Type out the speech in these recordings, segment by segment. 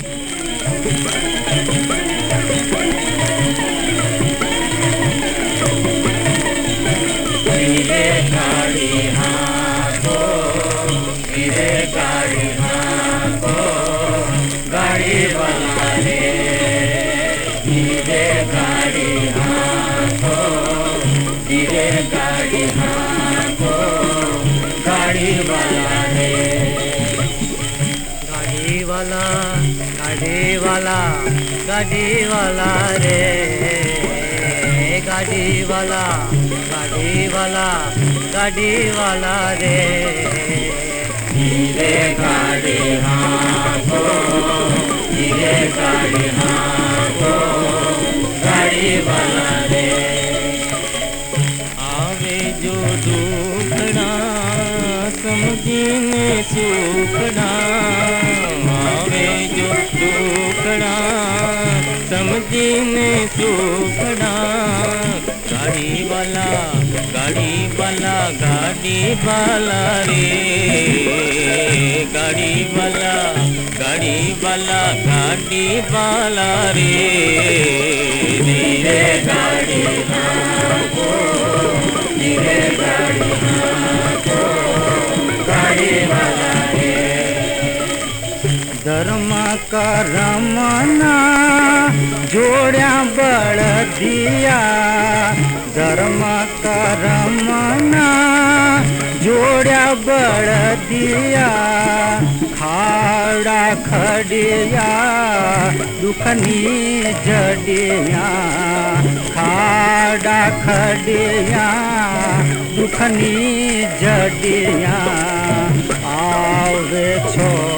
गाड़ी गाड़ी हाँको गाड़ी वाला वाला गाड़ी वाला गाड़ी वाला रे। गाड़ी वाला गाड़ी वाला गाड़ी वाला रे। धीरे गाड़ी हाँको धीरे गाड़ी हाँको गाड़ी वाला रे। आवे जो दुखड़ा समझीने सुखड़ा। समझीने सुखड़ा गाड़ी वाला गाड़ी वाला गाड़ी वाला रे। गाड़ी वाला गाड़ी वाला गाड़ी वाला रे। रे गाड़ी धर्म करमना जोड्या बळ दिया। धर्म करमना जोड्या बळ दिया। खाडा खडिया दुखनी जडिया खाडा खडिया दुखनी जडिया आवे छो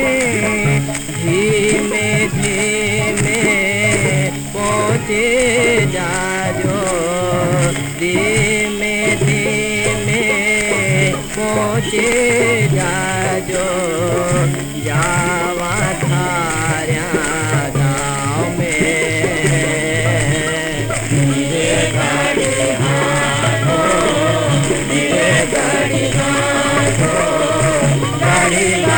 से जाओ धीमे धीमे पहुँचे जाजो। जावा थारा गाँव में। गाड़ी गाड़ी